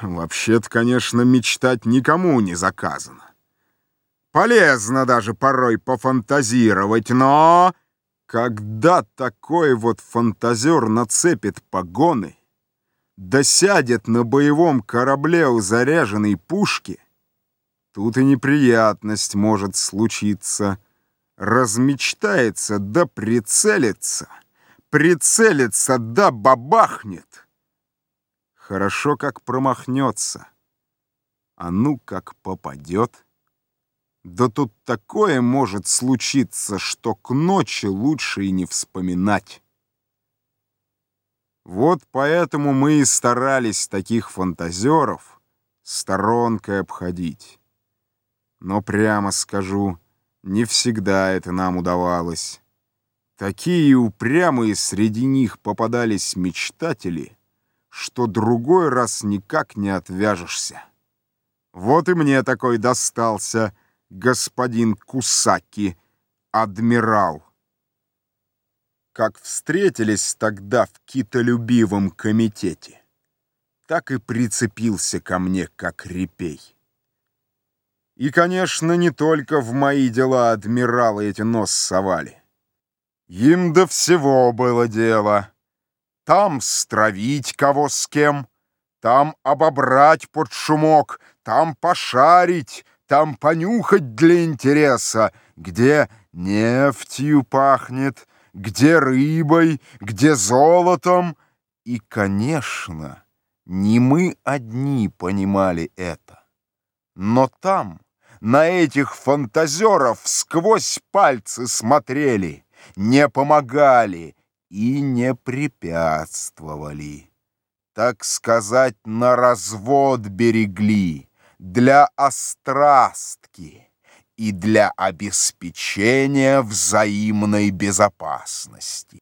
Вообще-то, конечно, мечтать никому не заказано. Полезно даже порой пофантазировать, но когда такой вот фантазер нацепит погоны, да на боевом корабле у заряженной пушки, тут и неприятность может случиться. Размечтается да прицелится, прицелится да бабахнет. Хорошо, как промахнется. А ну, как попадет. Да тут такое может случиться, что к ночи лучше и не вспоминать. Вот поэтому мы и старались таких фантазеров сторонкой обходить. Но прямо скажу, не всегда это нам удавалось. Такие упрямые среди них попадались мечтатели, что другой раз никак не отвяжешься. Вот и мне такой достался — господин Кусаки, адмирал. Как встретились тогда в китолюбивом комитете, так и прицепился ко мне, как репей. И, конечно, не только в мои дела адмиралы эти нос совали. Им до всего было дело. Там стравить кого с кем, там обобрать под шумок, там пошарить, там понюхать для интереса, где нефтью пахнет, где рыбой, где золотом. И, конечно, не мы одни понимали это. Но там, на этих фантазеров, сквозь пальцы смотрели, не помогали и не препятствовали. Так сказать, на развод берегли для острастки и для обеспечения взаимной безопасности.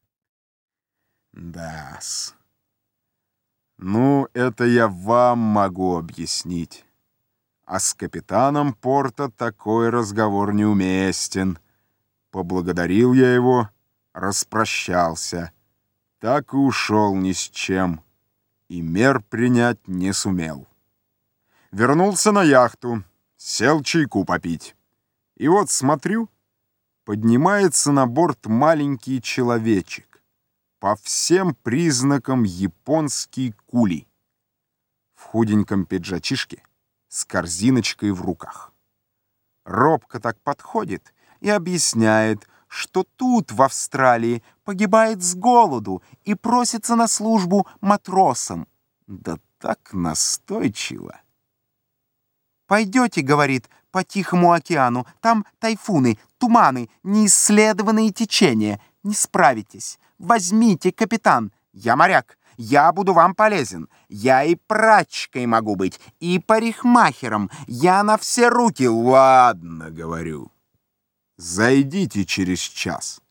Дас. Ну, это я вам могу объяснить. А с капитаном порта такой разговор неуместен. Поблагодарил я его, распрощался. Так и ушел ни с чем. И мер принять не сумел. Вернулся на яхту, сел чайку попить. И вот смотрю, поднимается на борт маленький человечек, по всем признакам японский кули, в худеньком пиджачишке с корзиночкой в руках. Робко так подходит и объясняет, что тут, в Австралии, погибает с голоду и просится на службу матросом. Да так настойчиво. «Пойдете, — говорит, — по Тихому океану. Там тайфуны, туманы, неисследованные течения. Не справитесь. Возьмите, капитан. Я моряк. Я буду вам полезен. Я и прачкой могу быть, и парикмахером. Я на все руки. Ладно, — говорю. Зайдите через час.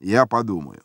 Я подумаю.